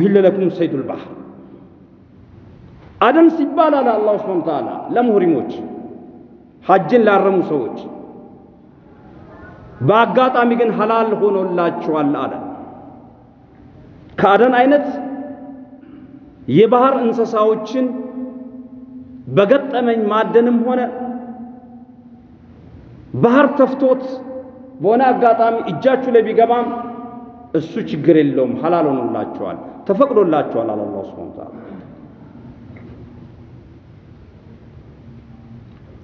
ኡሂለ ለኩም ሰይዱል ባህር አደን ሲባል አለ አላሁ ስብሓነ ወተዓላ ለሙህሪሞች ሐጅን ላረሙ ሰዎች በአጋጣሚ ግን ሐላል ሆኖላችኋል አለ። ከአደን አይነት የባህር እንስሳዎችን በገጠመኝ ማደንም ሆነ ባህር ተፍቶት በሆነ አጋጣሚ እጃችሁ ላይ ቢገባም እሱ ችግር የለውም፣ ሐላል ሆኖላችኋል፣ ተፈቅዶላችኋል አለ አላሁ ሱብሓነሁ ወተዓላ።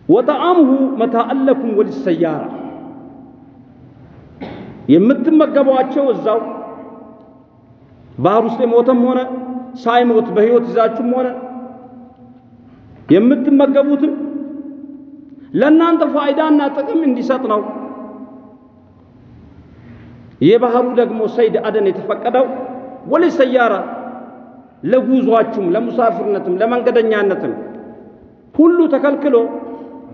ወጠዓሙሁ መታአን ለኩም ወሊሰያራ የምትመገቧቸው እዛው ባህር ውስጥ የሞተም ሆነ ሳይሞት በሕይወት ይዛችሁም ሆነ የምትመገቡትም ለእናንተ ፋይዳና ጥቅም እንዲሰጥ ነው። የባህሩ ደግሞ ሰይድ አደን የተፈቀደው ወለ ሰያራ ለጉዟችሁም፣ ለሙሳፍርነትም፣ ለመንገደኛነትም ሁሉ ተከልክሎ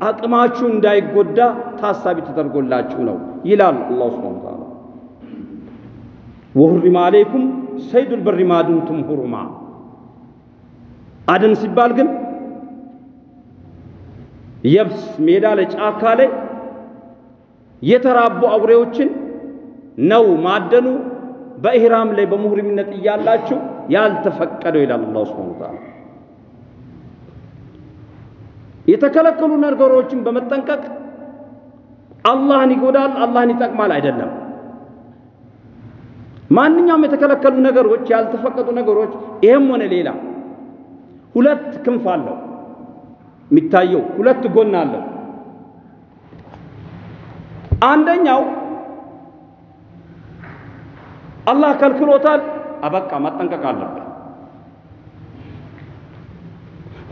አቅማችሁ እንዳይጎዳ ታሳቢ ተደርጎላችሁ ነው ይላል አላሁ ሱብሓነሁ ወተዓላ። ወሁሪመ አለይኩም ሰይዱል በሪ ማ ዱምቱም ሁሩማ። አደን ሲባል ግን የብስ ሜዳ ላይ ጫካ ላይ የተራቡ አውሬዎችን ነው ማደኑ በኢህራም ላይ በሙህሪምነት እያላችሁ ያልተፈቀደው ይላል አላሁ ሱብሓነሁ ወተዓላ። የተከለከሉ ነገሮችን በመጠንቀቅ አላህን ይጎዳል፣ አላህን ይጠቅማል አይደለም። ማንኛውም የተከለከሉ ነገሮች፣ ያልተፈቀዱ ነገሮች ይሄም ሆነ ሌላ ሁለት ክንፍ አለው የሚታየው ሁለት ጎን አለው። አንደኛው አላህ ከልክሎታል፣ አበቃ መጠንቀቅ አለብን።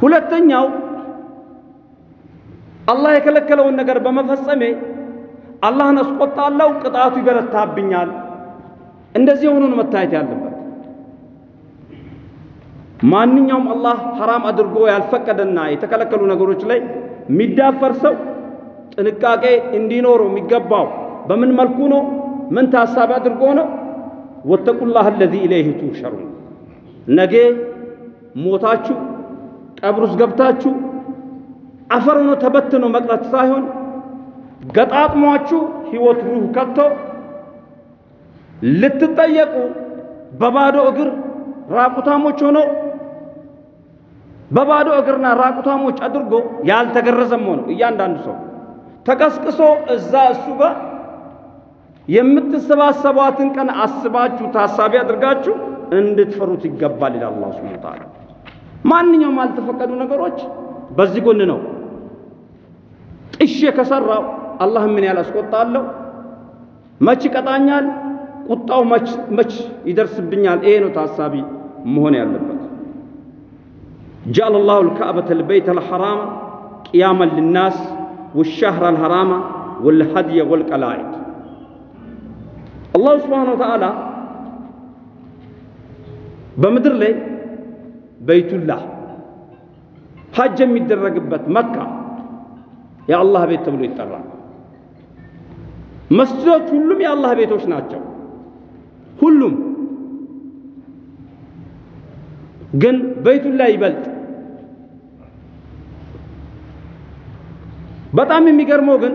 ሁለተኛው አላህ የከለከለውን ነገር በመፈጸሜ አላህን አስቆጣለሁ፣ ቅጣቱ ይበረታብኛል። እንደዚህ ነው መታየት ያለበት። ማንኛውም አላህ ሐራም አድርጎ ያልፈቀደና የተከለከሉ ነገሮች ላይ የሚዳፈር ሰው ጥንቃቄ እንዲኖረው የሚገባው በምን መልኩ ነው? ምን ታሳቢ አድርጎ ነው? ወተቁላህ አለዚ ኢለይህ ቱሸሩን ነገ ሞታችሁ ቀብር ውስጥ ገብታችሁ አፈር ሆኖ ተበትኖ መቅረት ሳይሆን ገጣጥሟችሁ ሕይወት ሩህ ከቶ ልትጠየቁ በባዶ እግር ራቁታሞች ሆኖ በባዶ እግርና ራቁታሞች አድርጎ ያልተገረዘም ሆኖ እያንዳንዱ ሰው ተቀስቅሶ እዛ እሱ ጋር የምትሰባሰቧትን ቀን አስባችሁ ታሳቢ አድርጋችሁ እንድትፈሩት ይገባል ይላል አላህ ሱብሓነሁ ወተዓላ። ማንኛውም ያልተፈቀዱ ነገሮች በዚህ ጎን ነው። ጥሼ ከሰራው አላህ ምን ያህል አስቆጣለሁ? መች ይቀጣኛል? ቁጣው መች ይደርስብኛል? ይሄ ነው ታሳቢ መሆን ያለበት። ጀዐለ ላሁ ልካዕበተ ልበይተ ልሐራማ ቅያመን ልናስ ወሻህረ ልሐራማ ወልሀድየ ወልቀላኢድ አላሁ ስብሓነሁ ወተዓላ በምድር ላይ በይቱላህ ሐጅ የሚደረግበት መካ የአላህ ቤት ተብሎ ይጠራል። መስጂዶች ሁሉም የአላህ ቤቶች ናቸው። ሁሉም ግን በይቱላህ ይበልጥ። በጣም የሚገርመው ግን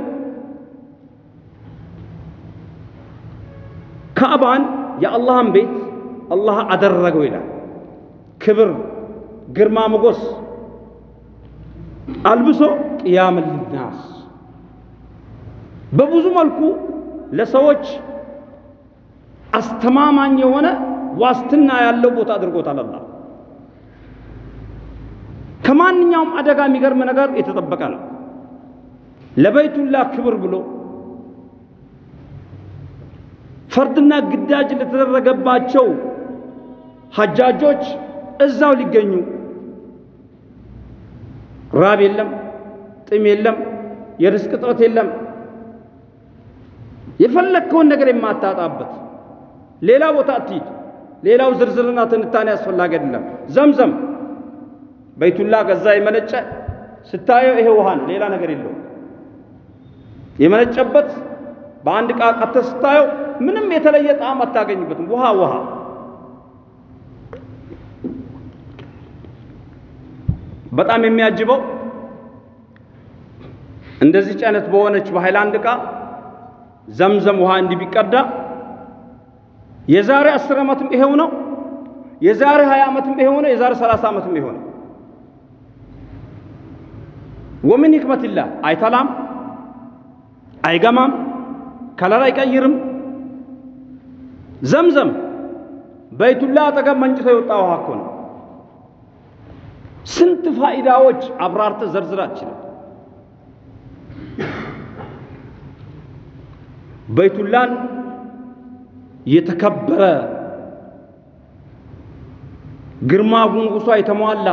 ካዕባን የአላህን ቤት አላህ አደረገው ይላል። ክብር፣ ግርማ ሞገስ አልብሶ ቅያም ልናስ በብዙ መልኩ ለሰዎች አስተማማኝ የሆነ ዋስትና ያለው ቦታ አድርጎታል። አላህ ከማንኛውም አደጋ የሚገርም ነገር የተጠበቀ ነው። ለበይቱላህ ክብር ብሎ ፈርድና ግዳጅ ለተደረገባቸው ሐጃጆች እዛው ሊገኙ ራብ የለም፣ ጥም የለም፣ የርዝቅ እጥረት የለም። የፈለግከውን ነገር የማታጣበት ሌላ ቦታ አትሂድ። ሌላው ዝርዝርና ትንታኔ አስፈላጊ አይደለም። ዘምዘም በይቱላ ከዛ የመነጨ ስታየው ይሄ ውሃን ሌላ ነገር የለውም። የመነጨበት በአንድ ዕቃ ቀጥተህ ስታየው ምንም የተለየ ጣዕም አታገኝበትም። ውሃ ውሃ በጣም የሚያጅበው እንደዚህ አይነት በሆነች በሃይላንድ ዕቃ ዘምዘም ውሃ እንዲህ ቢቀዳ የዛሬ አስር ዓመትም ይሄው ነው፣ የዛሬ ሀያ ዓመትም ይሄው ነው፣ የዛሬ ሰላሳ ዓመትም ይሄው ነው። ወምን ሂክመትላህ አይተላም፣ አይገማም፣ ከለር አይቀይርም። ዘምዘም በይቱላ አጠገብ መንጭቶ የወጣ ውሃ እኮ ነው። ስንት ፋኢዳዎች አብራርተ ዘርዝራችንም በይቱላን የተከበረ ግርማ ጉንጉሷ የተሟላ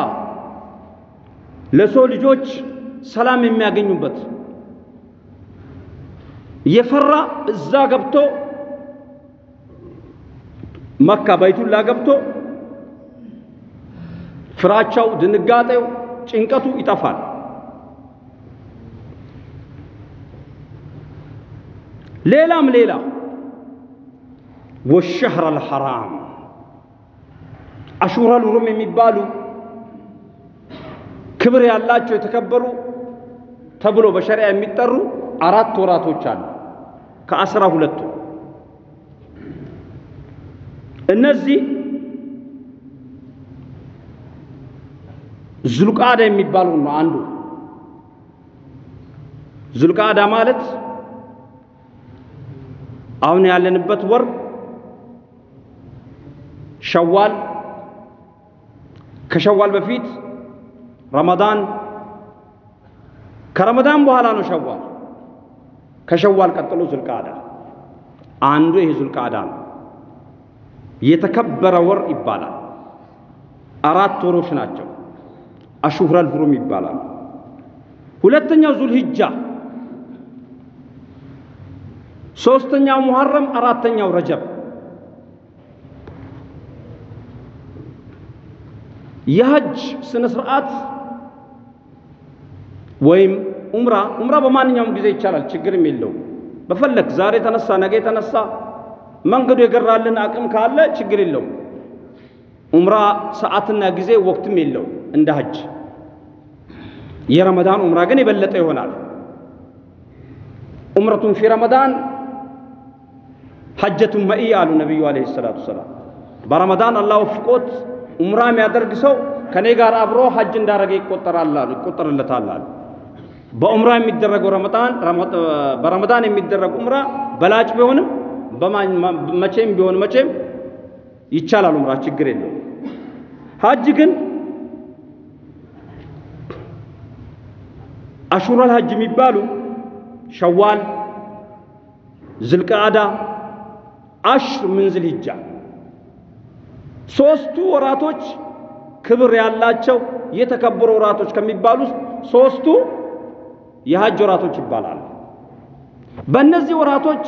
ለሰው ልጆች ሰላም የሚያገኙበት የፈራ እዛ ገብቶ መካ በይቱላ ገብቶ ፍራቻው፣ ድንጋጤው፣ ጭንቀቱ ይጠፋል። ሌላም ሌላ ወሸህር አልሐራም አሹረል ሁሩም የሚባሉ ክብር ያላቸው የተከበሩ ተብሎ በሸሪያ የሚጠሩ አራት ወራቶች አሉ ከአስራ ሁለቱ እነዚህ ዙልቃዳ የሚባሉ ነው አንዱ። ዙልቃዳ ማለት አሁን ያለንበት ወር ሸዋል። ከሸዋል በፊት ረመዳን ከረመዳን በኋላ ነው ሸዋል። ከሸዋል ቀጥሎ ዙልቃዳ። አንዱ ይሄ ዙልቃዳ ነው የተከበረ ወር ይባላል። አራት ወሮች ናቸው። አሹሁረል ሁሩም ይባላል። ሁለተኛው ዙልሂጃ። ሶስተኛው ሙሐረም አራተኛው ረጀብ። የሐጅ ስነ ስርዓት ወይም ኡምራ ኡምራ በማንኛውም ጊዜ ይቻላል፣ ችግርም የለውም። በፈለክ ዛሬ ተነሳ ነገ ተነሳ መንገዱ የገራልን አቅም ካለ ችግር የለውም። ኡምራ ሰዓትና ጊዜ ወቅትም የለውም እንደ ሐጅ። የረመዳን ኡምራ ግን የበለጠ ይሆናል። ኡምረቱን ፊ ረመዳን ሐጀቱን መኢ አሉ ነቢዩ ዓለይሂ ሰላቱ ሰላም። በረመዳን አላህ ወፍቆት ኡምራ የሚያደርግ ሰው ከኔ ጋር አብሮ ሐጅ እንዳረገ ይቆጠራል ይቆጠርለታል አሉ። በኡምራ የሚደረገው ረመዳን በረመዳን የሚደረግ ኡምራ በላጭ ቢሆንም መቼም ቢሆን መቼም ይቻላል። ኡምራ ችግር የለውም። ሐጅ ግን አሹረል ሐጅ የሚባሉ ሸዋል፣ ዝልቃዳ፣ አሽር ምን ዝልሂጃ ሶስቱ ወራቶች ክብር ያላቸው የተከበሩ ወራቶች ከሚባሉ ሶስቱ የሐጅ ወራቶች ይባላሉ። በእነዚህ ወራቶች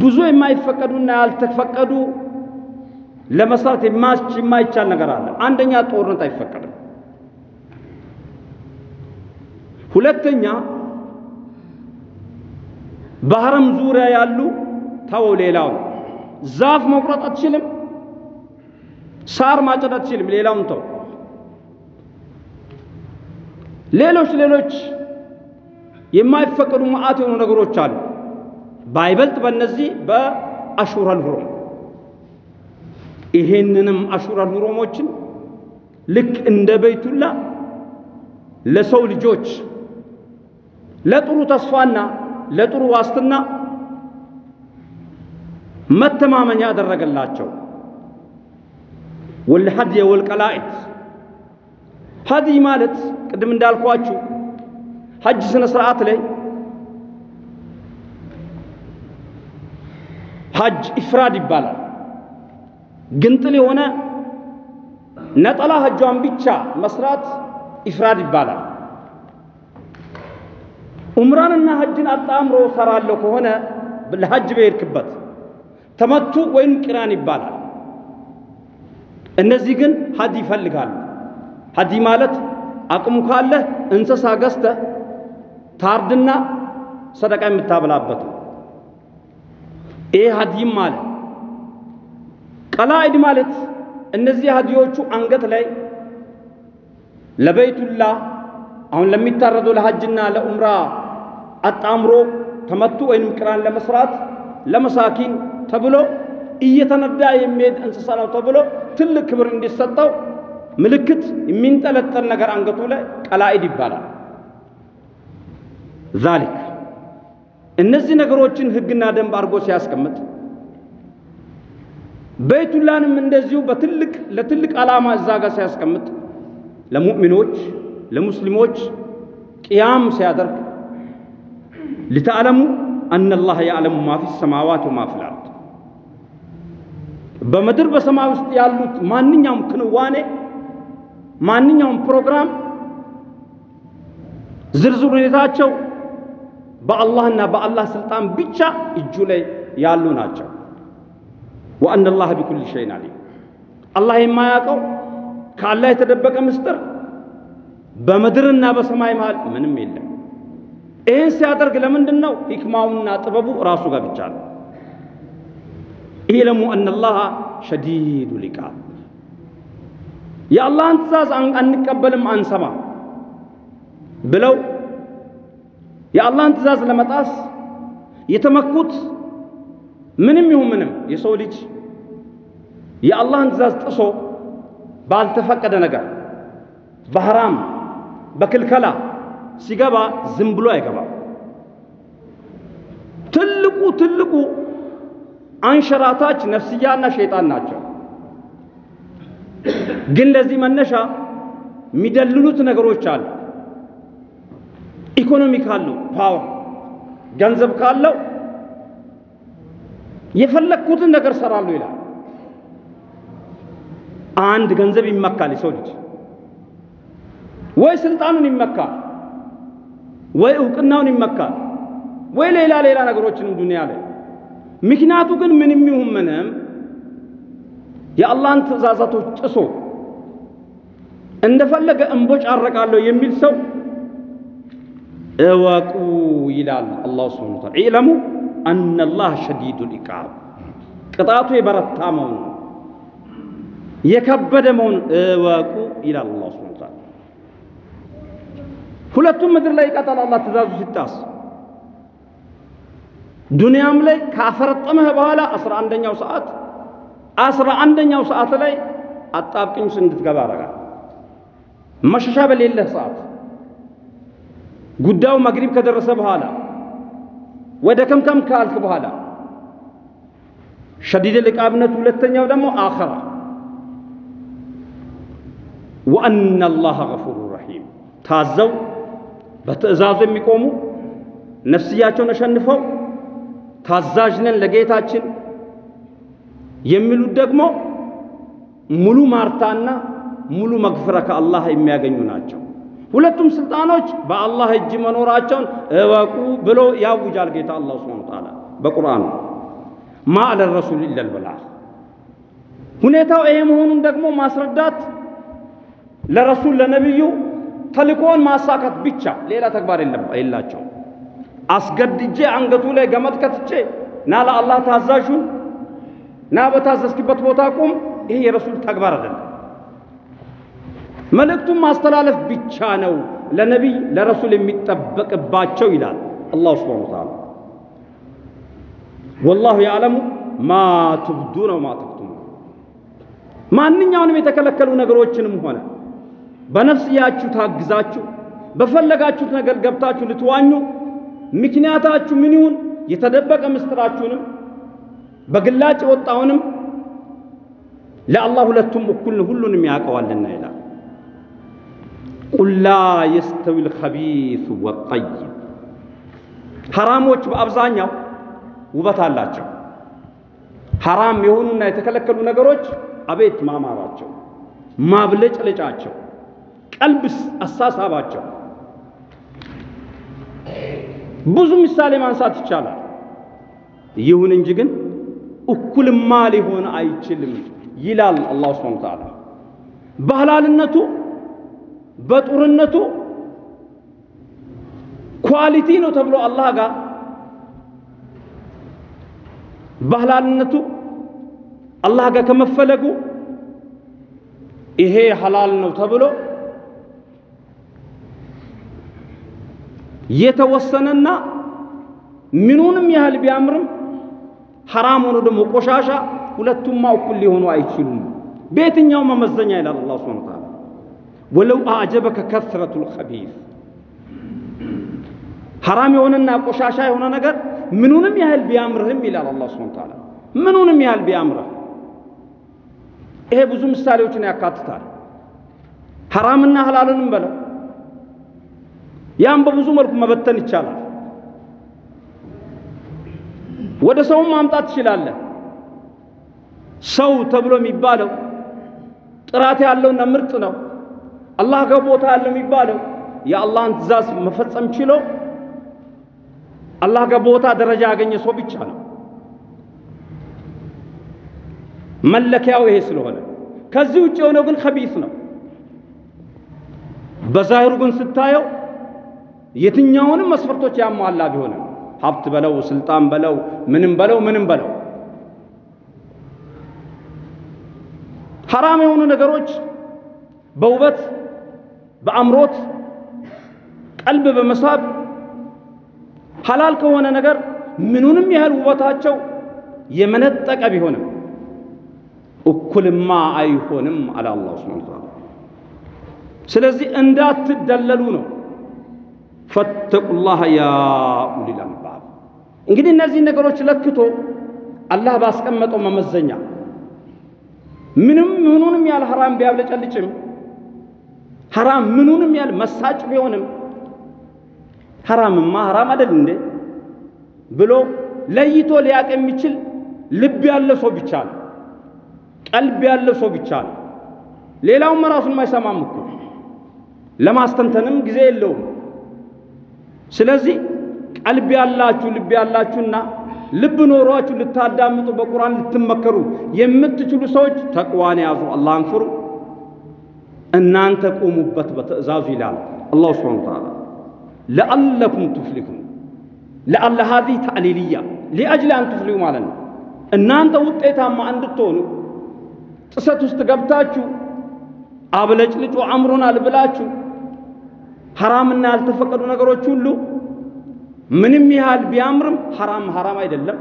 ብዙ የማይፈቀዱና ያልተፈቀዱ ለመስራት የማይቻል ነገር አለ። አንደኛ ጦርነት አይፈቀድም። ሁለተኛ በሐረም ዙሪያ ያሉ ተው ሌላው ዛፍ መቁረጥ አትችልም፣ ሳር ማጨድ አትችልም። ሌላውን ተው። ሌሎች ሌሎች የማይፈቀዱ መዓት የሆኑ ነገሮች አሉ። ባይበልጥ በእነዚህ በአሹረል ሁሩም። ይሄንንም አሹረል ሁሩሞችን ልክ እንደ በይቱላ ለሰው ልጆች ለጥሩ ተስፋና ለጥሩ ዋስትና መተማመኛ ያደረገላቸው። ወልሐድየ ወልቀላኢት። ሀዲይ ማለት ቅድም እንዳልኳችሁ ሐጅ ስነ ስርዓት ላይ ሐጅ ኢፍራድ ይባላል። ግንጥል የሆነ ነጠላ ሐጇን ብቻ መስራት ኢፍራድ ይባላል። ኡምራንና ሐጅን አጣምሮ ሰራለሁ ከሆነ ለሐጅ በሄድክበት ተመቱ ወይም ቂራን ይባላል። እነዚህ ግን ሀዲ ይፈልጋሉ። ሀዲ ማለት አቅሙ ካለህ እንስሳ ገዝተህ ታርድና ሰደቃ የምታበላበት ነው። ይሄ ሀዲም ማለት ቀላኢድ ማለት እነዚህ ሀዲዮቹ አንገት ላይ ለበይቱላህ አሁን ለሚታረደው ለሐጅና ለኡምራ አጣምሮ ተመቱ ወይንም ቅራን ለመስራት ለመሳኪን ተብሎ እየተነዳ የሚሄድ እንስሳ ነው ተብሎ ትልቅ ክብር እንዲሰጠው ምልክት የሚንጠለጠል ነገር አንገቱ ላይ ቀላኢድ ይባላል። ዛሊክ እነዚህ ነገሮችን ህግና ደንብ አድርጎ ሲያስቀምጥ በይቱላንም እንደዚሁ በትልቅ ለትልቅ ዓላማ እዛ ጋር ሲያስቀምጥ ለሙእሚኖች ለሙስሊሞች ቅያም ሲያደርግ ሊተዕለሙ አነ አላህ ያዕለሙ ማ ሰማዋት ወማ በምድር በሰማይ ውስጥ ያሉት ማንኛውም ክንዋኔ ማንኛውም ፕሮግራም ዝርዝር ሁኔታቸው በአላህና በአላህ ስልጣን ብቻ እጁ ላይ ያሉ ናቸው። ወአነ አላህ ቢኩል ሸይን አሊም አላህ የማያውቀው ከአላህ የተደበቀ ምስጢር በምድርና በሰማይ መሃል ምንም የለም። ይህን ሲያደርግ ለምንድን ነው? ሂክማውና ጥበቡ ራሱ ጋር ብቻ ነው። ኢዕለሙ አነ አላህ ሸዲዱ ሊቃብ የአላህን ትእዛዝ አንቀበልም አንሰማ ብለው የአላህን ትእዛዝ ለመጣስ የተመኩት ምንም ይሁን ምንም የሰው ልጅ የአላህን ትእዛዝ ጥሶ ባልተፈቀደ ነገር በሐራም በክልከላ ሲገባ ዝም ብሎ አይገባም። ትልቁ ትልቁ አንሸራታች ነፍስያና ሸይጣን ናቸው። ግን ለዚህ መነሻ የሚደልሉት ነገሮች አሉ። ኢኮኖሚ ካለው ፓወር። ገንዘብ ካለው የፈለግኩትን ነገር ሰራለሁ ይላል። አንድ ገንዘብ ይመካል የሰው ልጅ። ወይ ስልጣኑን ይመካል፣ ወይ እውቅናውን ይመካል፣ ወይ ሌላ ሌላ ነገሮችንም ዱንያ ላይ። ምክንያቱ ግን ምንም ይሁን ምንም የአላህን ትእዛዛቶች ጥሶ እንደፈለገ እንቦጭ አረቃለሁ የሚል ሰው እወቁ ይላል አላሁ ስብሐነ ወተዓላ። ኢዕለሙ አነላህ ሸዲዱል ኢቃብ ቅጣቱ የበረታ መሆኑን የከበደ መሆኑን እወቁ ይላል አላሁ ስብሐነ ወተዓላ። ሁለቱም ምድር ላይ ይቀጣል አላህ ትእዛዙ ሲጣስ ዱንያም ላይ ካፈረጠመህ በኋላ አስራ አንደኛው ሰዓት አስራ አንደኛው ሰዓት ላይ አጣብቅኝ ውስጥ እንድትገባ ያደርጋል። መሸሻ በሌለህ ሰዓት ጉዳዩ መግሪብ ከደረሰ በኋላ ወደ ከምከም ካልክ በኋላ ሸዲድ ልቃብነት ሁለተኛው ደግሞ አኸራ ወአነ ገፉሩ ረሒም ታዘው በትእዛዙ የሚቆሙ ነፍስያቸውን አሸንፈው ታዛዥ ለጌታችን የሚሉት ደግሞ ሙሉ ማርታና ሙሉ መግፍረ ከአላህ የሚያገኙ ናቸው። ሁለቱም ስልጣኖች በአላህ እጅ መኖራቸውን እወቁ ብሎ ያውጃል ጌታ አላህ ሱብሓነሁ ወተዓላ በቁርአኑ። ማ አለ ረሱል ኢለል በላግ ሁኔታው ይሄ መሆኑን ደግሞ ማስረዳት ለረሱል ለነቢዩ ተልእኮውን ማሳካት ብቻ ሌላ ተግባር የላቸው። አስገድጄ አንገቱ ላይ ገመድ ከትቼ ና ለአላህ ታዛዡን ና በታዘዝክበት ቦታ ቁም፣ ይሄ የረሱል ተግባር አይደለም። መልእክቱን ማስተላለፍ ብቻ ነው ለነቢይ ለረሱል የሚጠበቅባቸው ይላል አላሁ ስብሓነሁ ወተዓላ። ወላሁ ያዕለሙ ማ ትብዱነ ወማ ተክቱሙን። ማንኛውንም የተከለከሉ ነገሮችንም ሆነ በነፍስያችሁ ታግዛችሁ በፈለጋችሁት ነገር ገብታችሁ ልትዋኙ ምክንያታችሁ ምን ይሁን የተደበቀ ምስጢራችሁንም በግላጭ የወጣውንም ለአላህ ሁለቱም እኩል ሁሉንም ያውቀዋልና ይላል። ቁል ላ የስተዊ ልኸቢሱ ወጠይብ። ሐራሞች በአብዛኛው ውበት አላቸው። ሐራም የሆኑና የተከለከሉ ነገሮች አቤት ማማራቸው፣ ማብለጭለጫቸው፣ ቀልብስ አሳሳባቸው ብዙ ምሳሌ ማንሳት ይቻላል። ይሁን እንጂ ግን እኩልማ ሊሆን አይችልም ይላል አላሁ ሱብሓነሁ ወተዓላ። በሐላልነቱ በጡርነቱ ኳሊቲ ነው ተብሎ አላህ ጋር በሐላልነቱ አላህ ጋር ከመፈለጉ ይሄ ሐላል ነው ተብሎ የተወሰነና ምኑንም ያህል ቢያምርም ሐራም ሆኖ ደግሞ ቆሻሻ ሁለቱማ እኩል ሊሆኑ አይችሉም። በየትኛው መመዘኛ ይላል አላህ ሱብሓነሁ ወተዓላ ወለው አዕጀበከ ከስረቱል ኸቢስ ሐራም የሆነና ቆሻሻ የሆነ ነገር ምኑንም ያህል ቢያምርህም ይላል አላህ ሱብሓነሁ ወተዓላ ምኑንም ያህል ቢያምርህ። ይሄ ብዙ ምሳሌዎችን ያካትታል። ሐራምና ሐላልንም በለው ያን በብዙ መልኩ መበተን ይቻላል። ወደ ሰውም ማምጣት ትችላለህ። ሰው ተብሎ የሚባለው ጥራት ያለውና ምርጥ ነው። አላህ ጋር ቦታ ያለው የሚባለው የአላህን ትእዛዝ መፈጸም ችሎ አላህ ጋር ቦታ ደረጃ ያገኘ ሰው ብቻ ነው። መለኪያው ይሄ ስለሆነ ከዚህ ውጭ የሆነው ግን ከቢስ ነው። በዛሂሩ ግን ስታየው የትኛውንም መስፈርቶች ያሟላ ቢሆንም ሀብት በለው ስልጣን በለው ምንም በለው ምንም በለው ሐራም የሆኑ ነገሮች በውበት በአምሮት ቀልብ በመሳብ ሐላል ከሆነ ነገር ምኑንም ያህል ውበታቸው የመነጠቀ ቢሆንም እኩልማ አይሆንም አለ አላህ ሱብሓነሁ ወተዓላ። ስለዚህ እንዳትደለሉ ነው። ፈተቁላህ ያ ኡሊል አልባብ። እንግዲህ እነዚህ ነገሮች ለክቶ አላህ ባስቀመጠው መመዘኛ ምንም ምኑንም ያህል ሐራም ቢያብለጨልጭም ሐራም ምኑንም ያህል መሳጭ ቢሆንም ሐራምማ ሐራም አይደል እንዴ ብሎ ለይቶ ሊያቅ የሚችል ልብ ያለ ሰው ብቻ ነው። ቀልብ ያለ ሰው ብቻ ነው። ሌላውም ራሱን አይሰማም እኮ ለማስተንተንም ጊዜ የለውም። ስለዚህ ቀልብ ያላችሁ ልብ ያላችሁና ልብ ኖሯችሁ ልታዳምጡ በቁርአን ልትመከሩ የምትችሉ ሰዎች ተቅዋን ያዙ፣ አላህን ፍሩ፣ እናንተ ቆሙበት በትእዛዙ ይላል አላሁ ስብሓነ ወተዓላ። ለአለኩም ቱፍሊሁን ለአለ ሀዚህ ተዕሊልያ ሊአጅሊ አን ቱፍሊሁ ማለት ነው። እናንተ ውጤታማ እንድትሆኑ ጥሰት ውስጥ ገብታችሁ አብለጭልጩ አምሮናል ብላችሁ ሐራምና ያልተፈቀዱ ነገሮች ሁሉ ምንም ያህል ቢያምርም ሐራም ሐራም አይደለም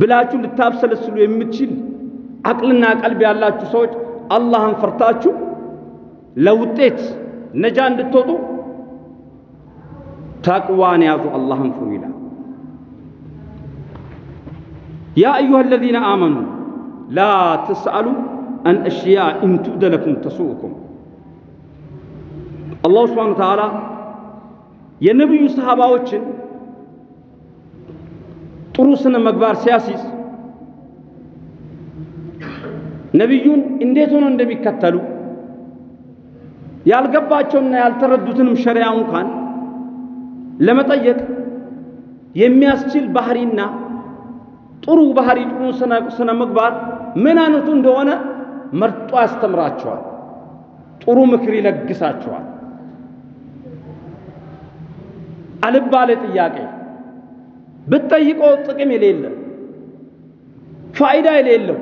ብላችሁ ልታብሰለስሉ የምትችል አቅልና ቀልብ ያላችሁ ሰዎች አላህን ፈርታችሁ ለውጤት ነጃ እንድትወጡ ተቅዋን ያዙ፣ አላህን ፍሩ ይላል። يا أيها الذين آمنوا لا تسألوا عن أشياء إن تبد لكم تسؤكم። الله سبحانه وتعالى የነቢዩ ሰሃባዎችን ጥሩ ስነ ምግባር ሲያሲዝ ነቢዩን እንዴት ሆኖ እንደሚከተሉ ያልገባቸውና ያልተረዱትንም ሸሪያ እንኳን ለመጠየቅ የሚያስችል ባህሪና ጥሩ ባህሪ ጥሩ ስነ ምግባር ምን አይነቱ እንደሆነ መርጦ ያስተምራቸዋል። ጥሩ ምክር ይለግሳቸዋል። አልባሌ ጥያቄ ብትጠይቀው ጥቅም የሌለ ፋይዳ የሌለው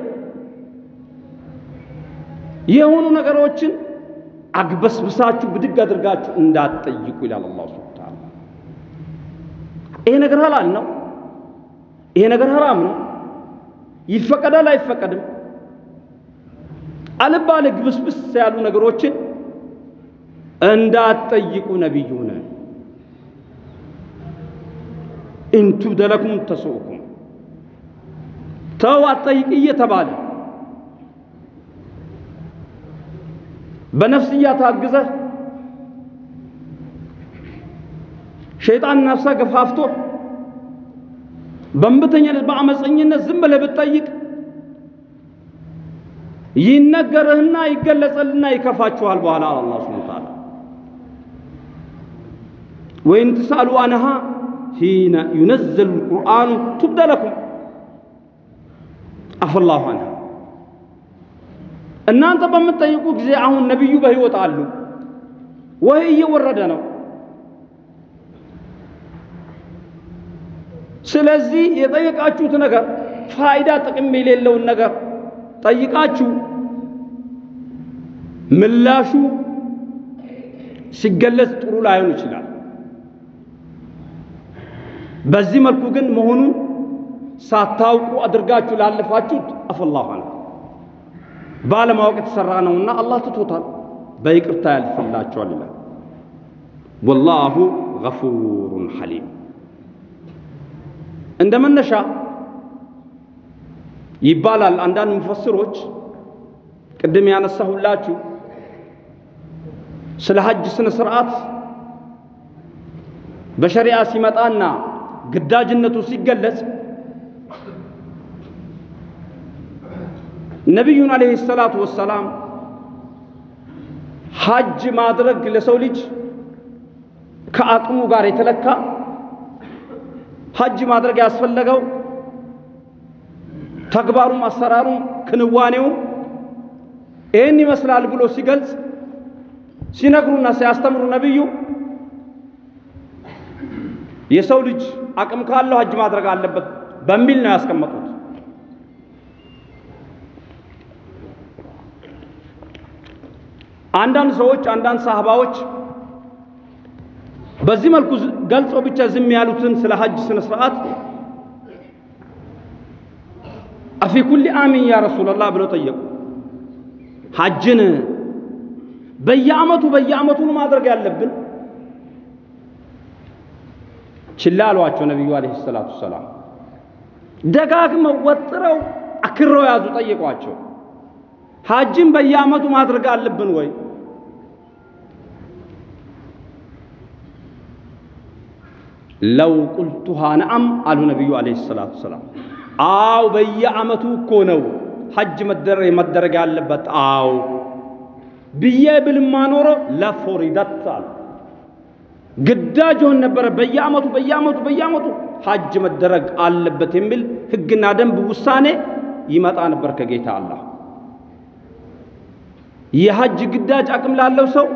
የሆኑ ነገሮችን አግበስብሳችሁ ብድግ አድርጋችሁ እንዳትጠይቁ ይላል አላህ ሱብሓነሁ ወተዓላ። ይሄ ነገር ሐላል ነው፣ ይሄ ነገር ሐራም ነው፣ ይፈቀዳል አይፈቀድም፣ አልባሌ ግብስብስ ያሉ ነገሮችን እንዳትጠይቁ ነቢዩን ኢንቱብደ ለኩም ተሱኡኩም ተው አትጠይቅ እየተባለ በነፍስያ ታግዘህ ሸይጣን ነፍሰ ገፋፍቶ በእንብተኝነት በአመፀኝነት ዝም ብለህ ብትጠይቅ ይነገርህና ይገለጸልና ይከፋችኋል። በኋላ አላህ ሱብሓነሁ ወተዓላ ወይን ትስአሉ አንሃ ሂነ ዩነዘሉ ልቁርአኑ ቱብደ ለኩም አፈላሁ አንሃ እናንተ በምትጠይቁ ጊዜ አሁን ነቢዩ በሕይወት አሉ፣ ወህይ እየወረደ ነው። ስለዚህ የጠየቃችሁት ነገር ፋይዳ ጥቅም የሌለውን ነገር ጠይቃችሁ ምላሹ ሲገለጽ ጥሩ ላይሆን ይችላል። በዚህ መልኩ ግን መሆኑን ሳታውቁ አድርጋችሁ ላለፋችሁት አፈላሁ አለ ባለማወቅ የተሰራ ነውና አላህ ትቶታል፣ በይቅርታ ያልፍላችኋል ይላል። ወላሁ ገፉሩን ሐሊም። እንደ መነሻ ይባላል አንዳንድ ሙፈስሮች ቅድም ያነሳሁላችሁ ስለ ሐጅ ስነ ስርዓት በሸሪዓ ሲመጣና ግዳጅነቱ ሲገለጽ ነቢዩን አለይሂ ሰላቱ ወሰላም ሐጅ ማድረግ ለሰው ልጅ ከአቅሙ ጋር የተለካ ሐጅ ማድረግ ያስፈለገው ተግባሩም፣ አሰራሩም፣ ክንዋኔውም ይህን ይመስላል ብሎ ሲገልጽ ሲነግሩና ሲያስተምሩ ነቢዩ የሰው ልጅ አቅም ካለው ሐጅ ማድረግ አለበት በሚል ነው ያስቀመጡት። አንዳንድ ሰዎች አንዳንድ ሳህባዎች በዚህ መልኩ ገልጾ ብቻ ዝም ያሉትን ስለ ሐጅ ስነ ስርዓት አፊ ኩሊ አሚን ያ ረሱላላህ ብለው ጠየቁ። ሐጅን በየአመቱ በየአመቱ ማድረግ ያለብን? ችላ አሏቸው ነቢዩ አለይሂ ሰላቱ ሰላም። ደጋግመው ወጥረው አክረው ያዙ፣ ጠየቋቸው። ሐጅን በየአመቱ ማድረግ አለብን ወይ? ለው ቁልቱሃ ነአም አሉ ነቢዩ አለይሂ ሰላቱ ሰላም። አው በየአመቱ እኮ ነው ሐጅ መደረግ ያለበት። አው ብዬ ብልማ ኖሮ ለፎሪደት አሉ ግዳጅ ሆን ነበረ። በየአመቱ በየአመቱ በየአመቱ ሐጅ መደረግ አለበት የሚል ህግና ደንብ ውሳኔ ይመጣ ነበር ከጌታ አላህ። የሐጅ ግዳጅ አቅም ላለው ሰው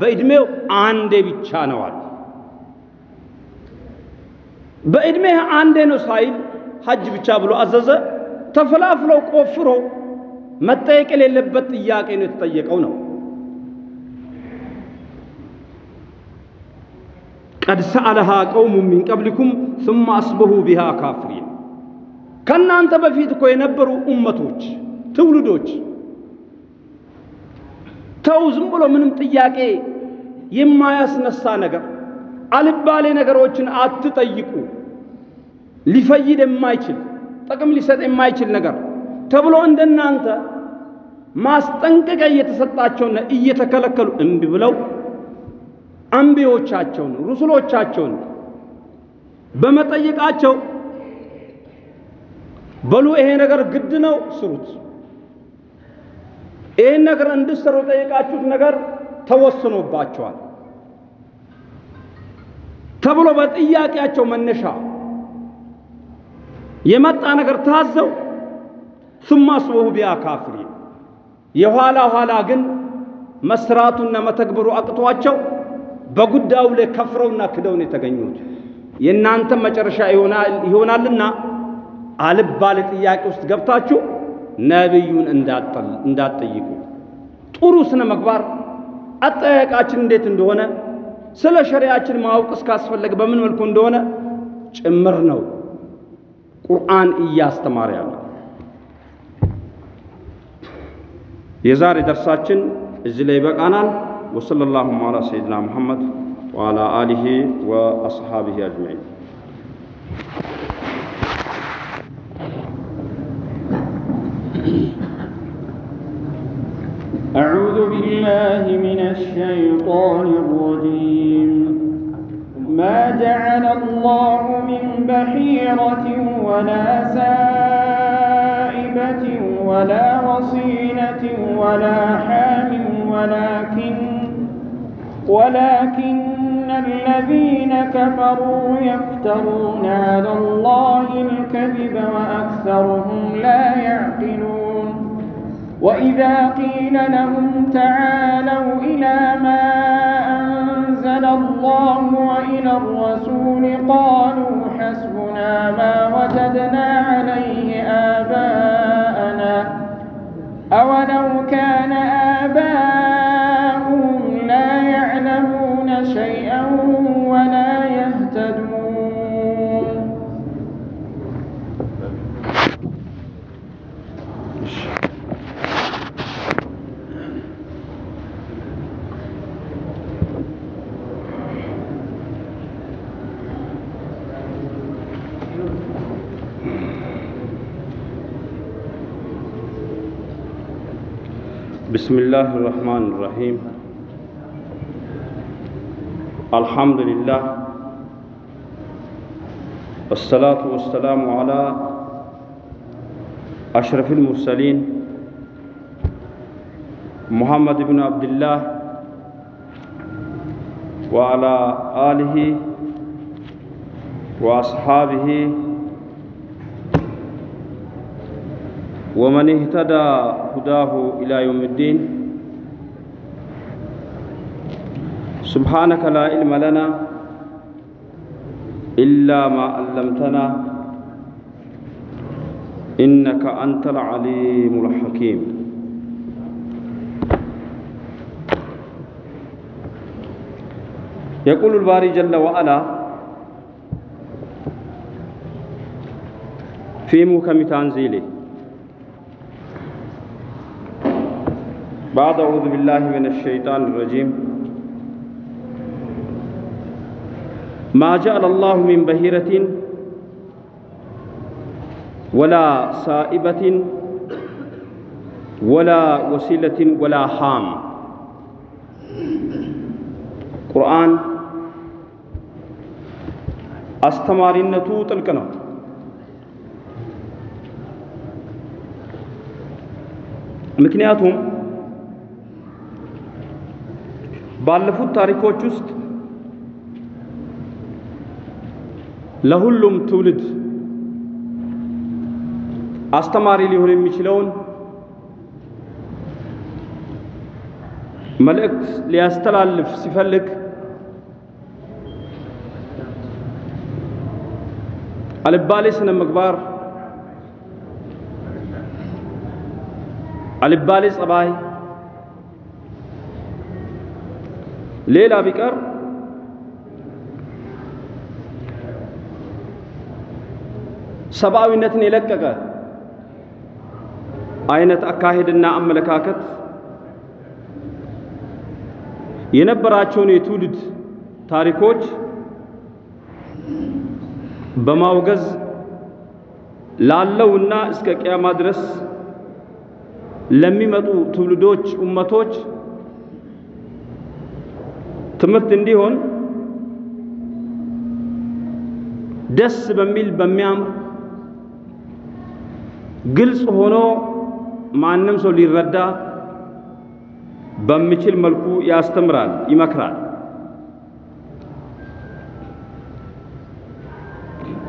በዕድሜው አንዴ ብቻ ነዋል። በዕድሜህ አንዴ ነው ሳይል ሐጅ ብቻ ብሎ አዘዘ። ተፈላፍለው ቆፍሮ መጠየቅ የሌለበት ጥያቄ ነው የተጠየቀው ነው። ቀድ ሰአለሃ ቀውሙ ሚን ቀብሊኩም ثم አስበሁ ቢሃ ካፍሪን ከእናንተ በፊት እኮ የነበሩ ኡመቶች ትውልዶች ተው ዝም ብሎ ምንም ጥያቄ የማያስነሳ ነገር አልባሌ ነገሮችን አትጠይቁ። ሊፈይድ የማይችል ጥቅም ሊሰጥ የማይችል ነገር ተብሎ እንደናንተ ማስጠንቀቂያ እየተሰጣቸውና እየተከለከሉ እምቢ ብለው አንቢዮቻቸውን ሩሱሎቻቸውን በመጠየቃቸው በሉ ይሄ ነገር ግድ ነው ስሩት፣ ይህን ነገር እንድሰሩ ጠየቃችሁት ነገር ተወስኖባቸዋል ተብሎ በጥያቄያቸው መነሻ የመጣ ነገር ታዘው ثم ቢያ ካፍሪን የኋላ ኋላ ግን መስራቱና መተግበሩ አቅቷቸው በጉዳዩ ላይ ከፍረውና ክደው ነው የተገኙት። የእናንተ መጨረሻ ይሆናልና አልባሌ ጥያቄ ውስጥ ገብታችሁ ነቢዩን እንዳትጠይቁ። ጥሩ ስነ ምግባር አጠያየቃችን እንዴት እንደሆነ ስለ ሸሪያችን ማወቅ እስካስፈለገ በምን መልኩ እንደሆነ ጭምር ነው ቁርአን እያስተማረ ያለው። የዛሬ ደርሳችን እዚህ ላይ ይበቃናል። ላሁም አላ ሰይድና ሙሐመድ ወአላ አሊሂ ወአስሓቢሂ አጅመዒን። بالله من الشيطان الرجيم. ما جعل الله من بحيرة ولا سائبة ولا وصيلة ولا حام ولكن ولكن الذين كفروا يفترون على الله الكذب وأكثرهم لا يعقلون. وإذا قيل لهم تعالوا إلى ما أنزل الله وإلى الرسول قالوا حسبنا ما وجدنا عليه آباءنا أولو كان آباؤهم لا يعلمون شيئا بسم الله الرحمن الرحيم. الحمد لله والصلاة والسلام على أشرف المرسلين محمد بن عبد الله وعلى آله وأصحابه ومن اهتدى هداه إلى يوم الدين سبحانك لا علم لنا إلا ما علمتنا إنك أنت العليم الحكيم. يقول الباري جل وعلا في محكم تنزيله بعد أعوذ بالله من الشيطان الرجيم ما جعل الله من بهيرة ولا سائبة ولا وسيلة ولا حام ቁርአን አስተማሪነቱ ጥልቅ ነው። ምክንያቱም ባለፉት ታሪኮች ውስጥ ለሁሉም ትውልድ አስተማሪ ሊሆን የሚችለውን መልእክት ሊያስተላልፍ ሲፈልግ አልባሌ ስነ ምግባር፣ አልባሌ ጸባይ፣ ሌላ ቢቀር ሰብአዊነትን የለቀቀ አይነት አካሄድና አመለካከት የነበራቸውን የትውልድ ታሪኮች በማውገዝ ላለውና እስከ ቅያማ ድረስ ለሚመጡ ትውልዶች ኡመቶች ትምህርት እንዲሆን ደስ በሚል በሚያምር ግልጽ ሆኖ ማንም ሰው ሊረዳ በሚችል መልኩ ያስተምራል፣ ይመክራል።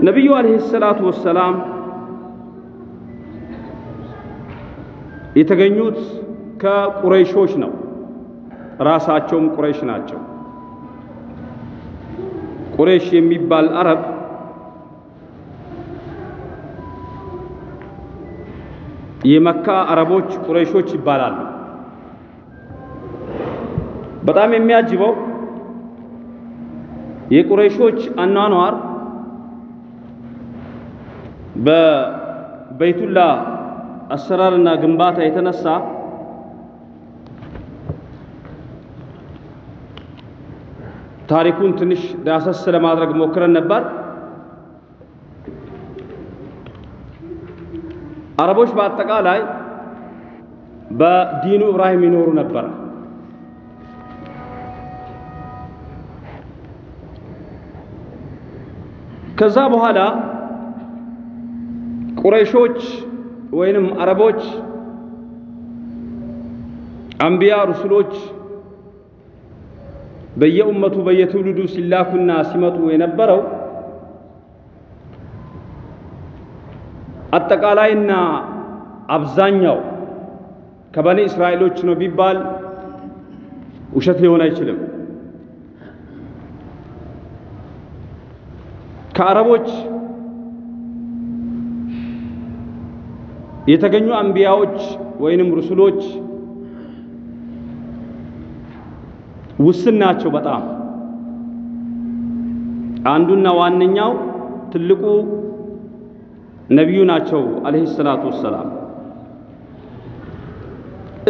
ነቢዩ አለይሂ ሰላቱ ወሰላም የተገኙት ከቁረይሾች ነው። ራሳቸውም ቁረይሽ ናቸው። ቁረይሽ የሚባል አረብ የመካ አረቦች ቁረይሾች ይባላሉ። በጣም የሚያጅበው የቁረይሾች አኗኗር በበይቱላ አሰራርና ግንባታ የተነሳ ታሪኩን ትንሽ ዳሰስ ለማድረግ ሞክረን ነበር። አረቦች በአጠቃላይ በዲኑ ኢብራሂም ይኖሩ ነበር። ከዛ በኋላ ቁረይሾች ወይንም አረቦች አንቢያ ሩሱሎች በየኡመቱ በየትውልዱ ሲላኩና ሲመጡ የነበረው አጠቃላይና አብዛኛው ከበኒ እስራኤሎች ነው ቢባል ውሸት ሊሆን አይችልም። ከአረቦች የተገኙ አንቢያዎች ወይንም ሩሱሎች ውስን ናቸው። በጣም አንዱና ዋነኛው ትልቁ ነቢዩ ናቸው አለይሂ ሰላቱ ወሰላም።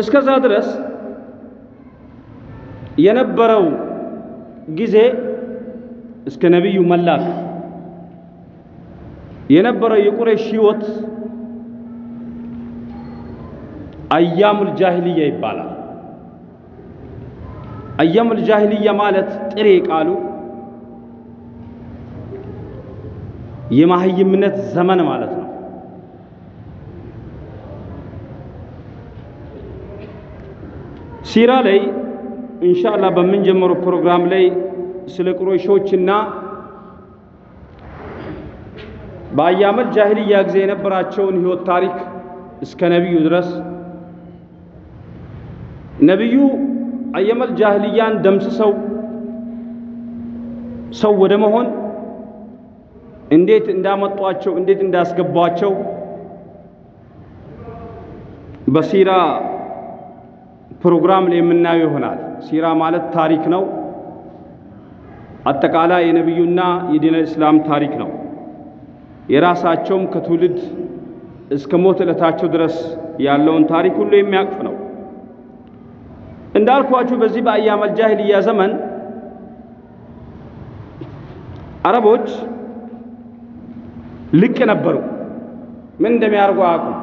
እስከዛ ድረስ የነበረው ጊዜ እስከ ነቢዩ መላክ የነበረው የቁረይሽ ህይወት አያሙል ጃሂልያ ይባላል። አያሙል ጃሂልያ ማለት ጥሬ ቃሉ የማህይምነት ዘመን ማለት ነው። ሲራ ላይ ኢንሻአላህ በምንጀምረው ፕሮግራም ላይ ስለ ቁረይሾችና በአያመል ጃሂልያ ጊዜ የነበራቸውን ህይወት ታሪክ እስከ ነቢዩ ድረስ ነቢዩ አየመል ጃህልያን ደምስሰው ሰው ወደ መሆን እንዴት እንዳመጧቸው እንዴት እንዳስገቧቸው በሲራ ፕሮግራም ላይ የምናየው ይሆናል። ሲራ ማለት ታሪክ ነው። አጠቃላይ የነቢዩና የዲነ እስላም ታሪክ ነው። የራሳቸውም ከትውልድ እስከ ሞት ዕለታቸው ድረስ ያለውን ታሪክ ሁሉ የሚያቅፍ ነው። እንዳልኳችሁ በዚህ በአያመል ጃሂልያ ዘመን አረቦች ልቅ ነበሩ። ምን እንደሚያደርጉ አያውቁም።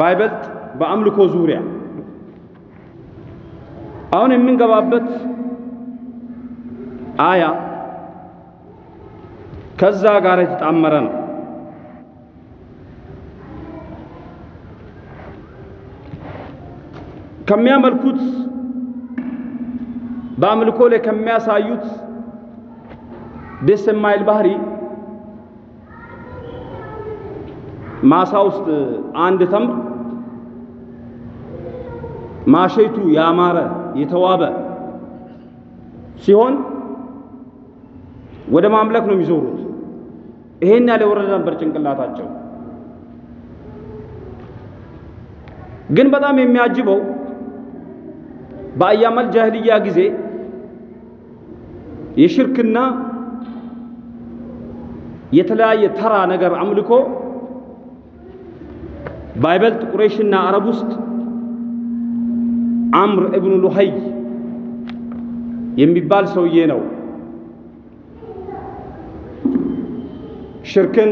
ባይበልጥ በአምልኮ ዙሪያ አሁን የምንገባበት አያ ከዛ ጋር የተጣመረ ነው። ከሚያመልኩት በአምልኮ ላይ ከሚያሳዩት ደስ የማይል ባህሪ ማሳ ውስጥ አንድ ተምር ማሸቱ ያማረ የተዋበ ሲሆን ወደ ማምለክ ነው የሚዞሩት። ይሄን ያለ ወረደ ነበር ጭንቅላታቸው። ግን በጣም የሚያጅበው በአያመል ጃህልያ ጊዜ የሽርክና የተለያየ ተራ ነገር አምልኮ ባይበልጥ ቁረይሽና አረብ ውስጥ አምር እብኑ ሉሀይ የሚባል ሰውዬ ነው ሽርክን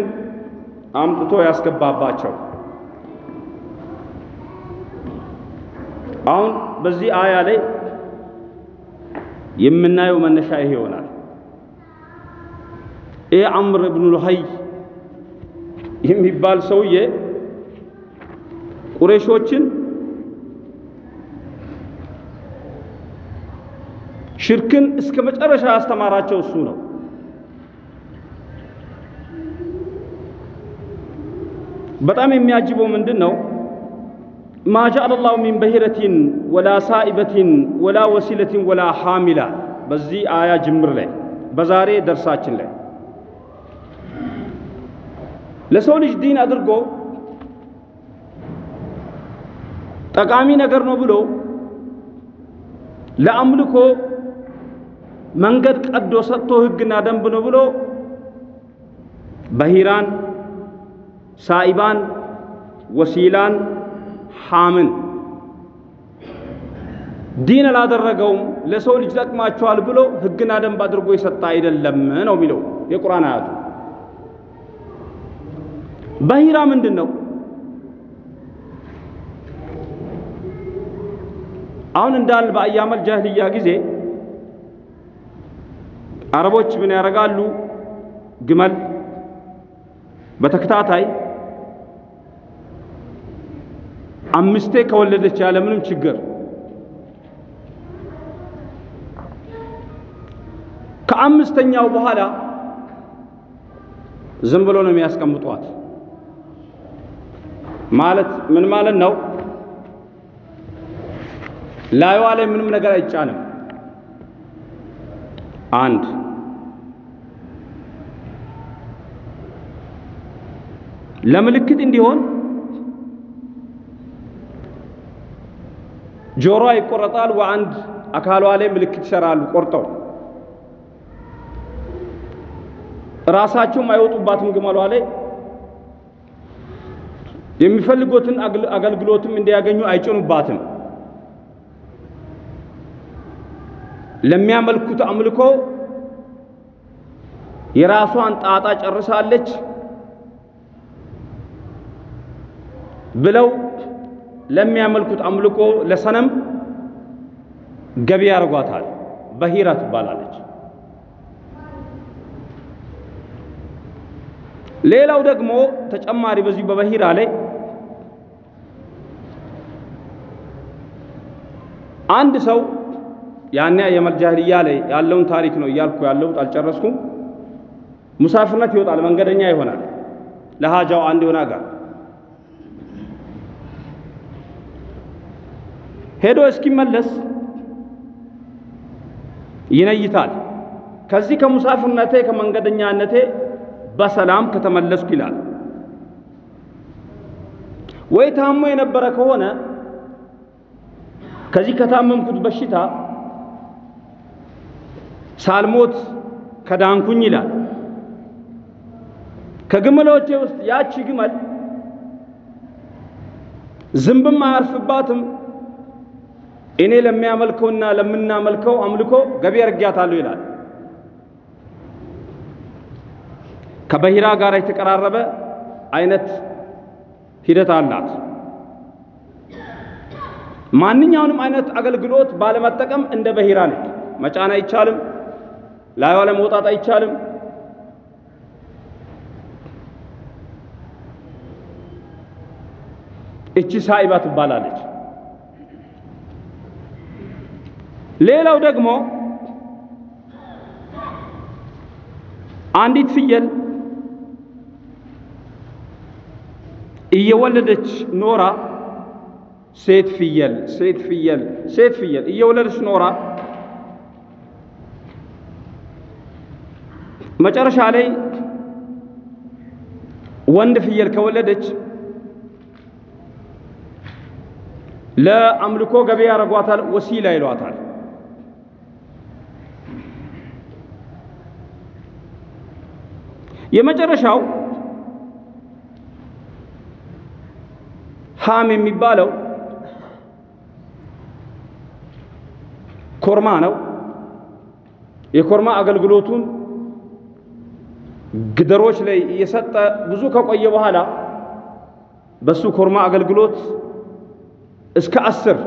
አምጥቶ ያስገባባቸው። አሁን በዚህ አያ ላይ የምናየው መነሻ ይሄ ይሆናል። ይህ አምር እብኑ ሉሀይ የሚባል ሰውዬ ቁረይሾችን ሽርክን እስከ መጨረሻ ያስተማራቸው እሱ ነው። በጣም የሚያጅበው ምንድን ነው? ማ ጀዐለ ላሁ ሚን በሂረቲን ወላ ሳኢበቲን ወላ ወሲለቲን ወላ ሐሚላ በዚህ አያ ጅምር ላይ በዛሬ ደርሳችን ላይ ለሰው ልጅ ዲን አድርጎ ጠቃሚ ነገር ነው ብሎ ለአምልኮ መንገድ ቀዶ ሰጥቶ ህግና ደንብ ነው ብሎ በሂራን፣ ሳኢባን፣ ወሲላን፣ ሐምን ዲን አላደረገውም ለሰው ልጅ ጠቅማቸዋል ብሎ ህግና ደንብ አድርጎ የሰጠ አይደለም ነው የሚለው የቁርአን አያቱ። በሂራ ምንድን ነው? አሁን እንዳል በአያመል ጃህልያ ጊዜ አረቦች ምን ያደርጋሉ? ግመል በተከታታይ አምስቴ ከወለደች ያለ ምንም ችግር ከአምስተኛው በኋላ ዝም ብሎ ነው የሚያስቀምጧት። ማለት ምን ማለት ነው? ላይዋ ላይ ምንም ነገር አይጫንም። አንድ ለምልክት እንዲሆን ጆሮዋ ይቆረጣል። ወአንድ አካሏ ላይ ምልክት ይሰራሉ ቆርጠው። ራሳቸውም አይወጡባትም ግመሏ ላይ የሚፈልጉትን አገልግሎትም እንዲያገኙ አይጭኑባትም። ለሚያመልኩት አምልኮ የራሷን ጣጣ ጨርሳለች ብለው ለሚያመልኩት አምልኮ ለሰነም ገቢ ያደርጓታል። በሂራ ትባላለች። ሌላው ደግሞ ተጨማሪ በዚህ በበሂራ ላይ አንድ ሰው ያኔ የመል ጃሂልያ ላይ ያለውን ታሪክ ነው እያልኩ ያለሁት አልጨረስኩም። ሙሳፍርነት ይወጣል፣ መንገደኛ ይሆናል። ለሃጃው አንድ የሆነ ጋር ሄዶ እስኪመለስ ይነይታል። ከዚህ ከሙሳፍርነቴ ከመንገደኛነቴ በሰላም ከተመለስኩ ይላል። ወይ ታሞ የነበረ ከሆነ ከዚህ ከታመምኩት በሽታ ሳልሞት ከዳንኩኝ ይላል። ከግመሎቼ ውስጥ ያቺ ግመል ዝንብም አያርፍባትም። እኔ ለሚያመልከውና ለምናመልከው አምልኮ ገቢ አድርጊያታለሁ ይላል። ከበሂራ ጋር የተቀራረበ አይነት ሂደት አላት። ማንኛውንም አይነት አገልግሎት ባለመጠቀም እንደ በሂራ ነች። መጫን አይቻልም። ላይዋ ላይ መውጣት አይቻልም። እቺ ሳኢባ ትባላለች። ሌላው ደግሞ አንዲት ፍየል እየወለደች ኖራ ሴት ፍየል ሴት ፍየል ሴት ፍየል እየወለደች ኖራ መጨረሻ ላይ ወንድ ፍየል ከወለደች ለአምልኮ ገበያ ያደርጓታል፣ ወሲላ ይሏታል። የመጨረሻው ሃም የሚባለው ኮርማ ነው። የኮርማ አገልግሎቱን ግደሮች ላይ እየሰጠ ብዙ ከቆየ በኋላ በሱ ኮርማ አገልግሎት እስከ አስር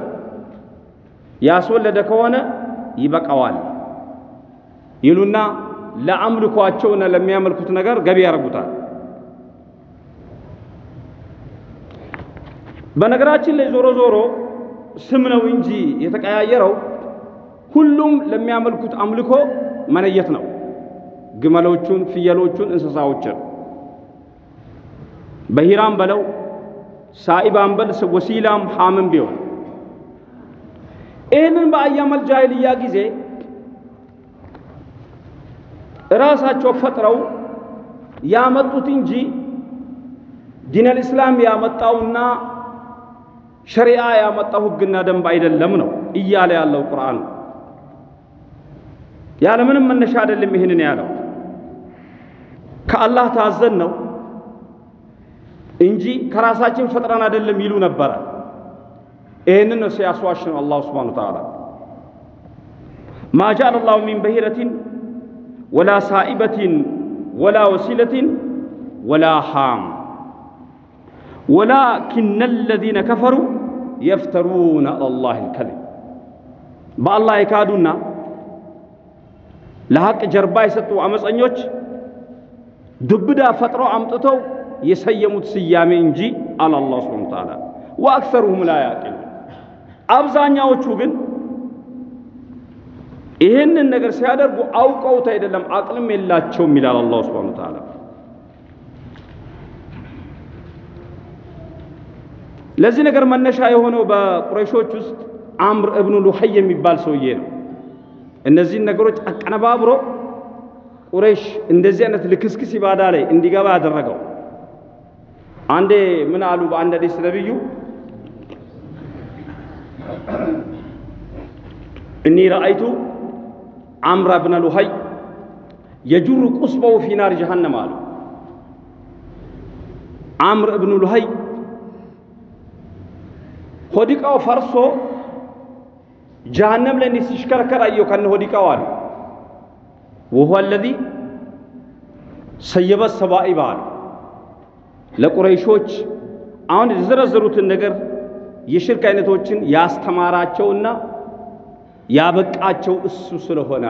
ያስወለደ ከሆነ ይበቃዋል ይሉና ለአምልኳቸውና ለሚያመልኩት ነገር ገቢ ያደርጉታል። በነገራችን ላይ ዞሮ ዞሮ ስም ነው እንጂ የተቀያየረው ሁሉም ለሚያመልኩት አምልኮ መነየት ነው። ግመሎቹን፣ ፍየሎቹን፣ እንስሳዎችን በሂራም በለው ሳኢባም በል ወሲላም ሐምም ቢሆን ይህንን በአያመል ጃሂልያ ጊዜ ራሳቸው ፈጥረው ያመጡት እንጂ ዲነል ኢስላም ያመጣውና ሸሪዓ ያመጣው ህግና ደንብ አይደለም ነው እያለ ያለው ቁርአን። ያለምንም መነሻ አይደለም ይህንን ያለው ከአላህ ታዘን ነው እንጂ ከራሳችን ፈጥረን አይደለም ይሉ ነበረ። ይህንን ነው ሲያስዋሽ ነው አላሁ ስብሓነ ወተዓላ ማ ጀዐለ ላሁ ሚን በሂረቲን ወላ ሳኢበቲን ወላ ወሲለቲን ወላ ሃም ወላኪነ አለዚነ ከፈሩ የፍተሩነ አላህ ልከዚብ በአላህ የካዱና ለሐቅ ጀርባ የሰጡ አመፀኞች ዱብዳ ፈጥረው አምጥተው የሰየሙት ስያሜ እንጂ አለ አላህ ሱብሓነሁ ወተዓላ ወአክሰሩሁም ላ ያቂሉን አብዛኛዎቹ ግን ይህንን ነገር ሲያደርጉ አውቀውት አይደለም አቅልም የላቸውም ይላል አላህ ሱብሓነሁ ወተዓላ። ለዚህ ነገር መነሻ የሆነው በቁረይሾች ውስጥ አምር እብኑ ሉሐይ የሚባል ሰውዬ ነው። እነዚህን ነገሮች አቀነባብሮ ቁረይሽ እንደዚህ አይነት ልክስክስ ኢባዳ ላይ እንዲገባ ያደረገው አንዴ ምን አሉ በአንድ ሐዲስ ነብዩ? إني رأيت عمرو بن لحي يجر قصبه في جهنم አሉ። አምር እብኑ ሉሀይ ሆዲቃው ፈርሶ ጀሃነም ላይ ሲሽከረከር አየው ከነ ሆዲቃው አሉ። وهو الذي سيب السوائب አሉ። ለቁረይሾች አሁን የተዘረዘሩትን ነገር የሽርክ አይነቶችን ያስተማራቸውና ያበቃቸው እሱ ስለሆነ